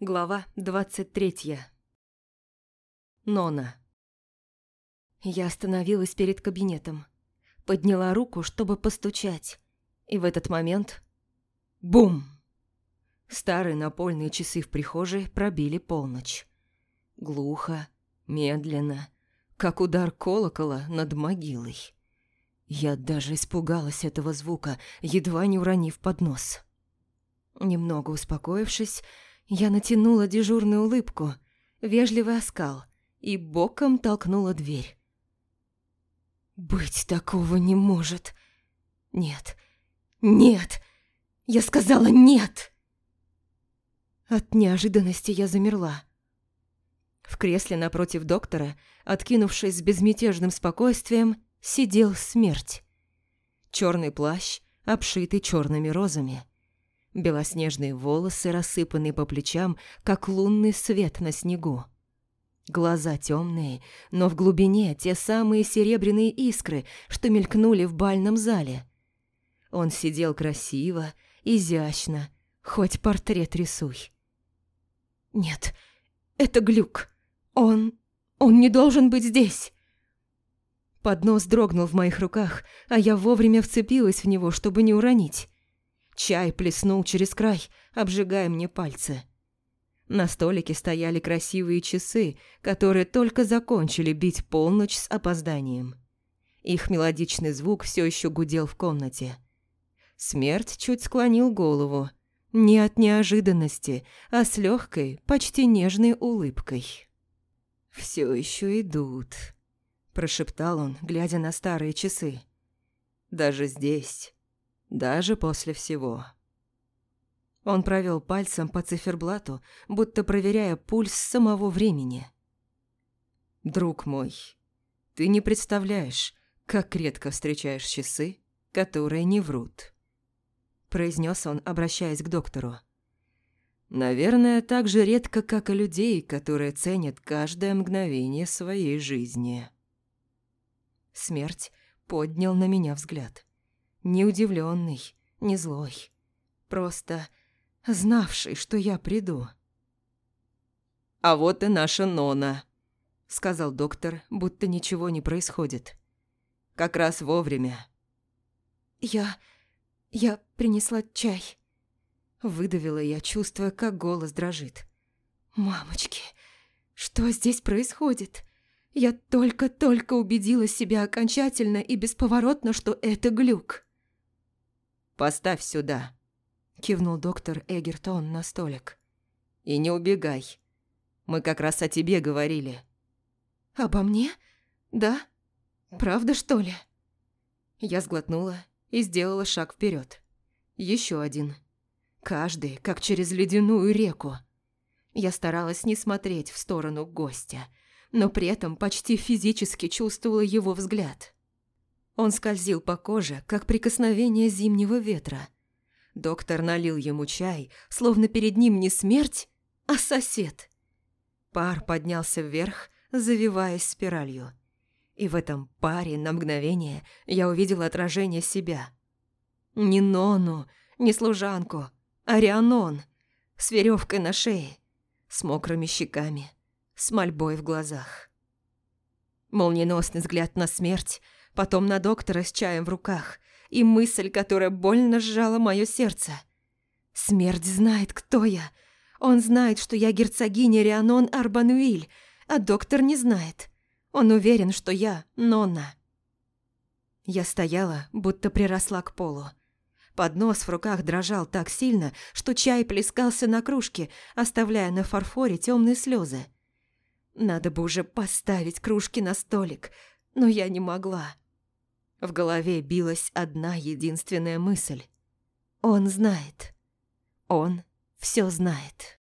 Глава 23. Нона. Я остановилась перед кабинетом. Подняла руку, чтобы постучать. И в этот момент... Бум! Старые напольные часы в прихожей пробили полночь. Глухо, медленно, как удар колокола над могилой. Я даже испугалась этого звука, едва не уронив поднос. Немного успокоившись, я натянула дежурную улыбку, вежливый оскал и боком толкнула дверь. «Быть такого не может! Нет! Нет! Я сказала нет!» От неожиданности я замерла. В кресле напротив доктора, откинувшись с безмятежным спокойствием, сидел смерть. Черный плащ, обшитый черными розами. Белоснежные волосы, рассыпанные по плечам, как лунный свет на снегу. Глаза темные, но в глубине те самые серебряные искры, что мелькнули в бальном зале. Он сидел красиво, изящно, хоть портрет рисуй. Нет, это глюк. Он... он не должен быть здесь. Поднос дрогнул в моих руках, а я вовремя вцепилась в него, чтобы не уронить. Чай плеснул через край, обжигая мне пальцы. На столике стояли красивые часы, которые только закончили бить полночь с опозданием. Их мелодичный звук все еще гудел в комнате. Смерть чуть склонил голову. Не от неожиданности, а с легкой, почти нежной улыбкой. «Все еще идут», прошептал он, глядя на старые часы. «Даже здесь, даже после всего». Он провел пальцем по циферблату, будто проверяя пульс самого времени. «Друг мой, ты не представляешь, как редко встречаешь часы, которые не врут», произнес он, обращаясь к доктору. «Наверное, так же редко, как и людей, которые ценят каждое мгновение своей жизни». Смерть поднял на меня взгляд. Не удивленный, не злой. Просто знавший, что я приду. «А вот и наша Нона», — сказал доктор, будто ничего не происходит. «Как раз вовремя». «Я... я принесла чай», — выдавила я, чувствуя, как голос дрожит. «Мамочки, что здесь происходит?» Я только-только убедила себя окончательно и бесповоротно, что это глюк. «Поставь сюда», – кивнул доктор Эгертон на столик. «И не убегай. Мы как раз о тебе говорили». «Обо мне? Да? Правда, что ли?» Я сглотнула и сделала шаг вперед. Еще один. Каждый, как через ледяную реку. Я старалась не смотреть в сторону гостя – но при этом почти физически чувствовала его взгляд. Он скользил по коже, как прикосновение зимнего ветра. Доктор налил ему чай, словно перед ним не смерть, а сосед. Пар поднялся вверх, завиваясь спиралью. И в этом паре на мгновение я увидела отражение себя. Не Нону, не служанку, а Рианон, с веревкой на шее, с мокрыми щеками, с мольбой в глазах. Молниеносный взгляд на смерть, потом на доктора с чаем в руках и мысль, которая больно сжала мое сердце. Смерть знает, кто я. Он знает, что я герцогиня Рианон Арбануиль, а доктор не знает. Он уверен, что я Нонна. Я стояла, будто приросла к полу. Поднос в руках дрожал так сильно, что чай плескался на кружке, оставляя на фарфоре темные слезы. Надо бы уже поставить кружки на столик, но я не могла. В голове билась одна единственная мысль. Он знает. Он все знает.